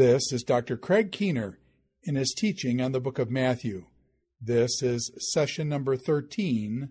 This is Dr. Craig Keener in his teaching on the book of Matthew. This is session number 13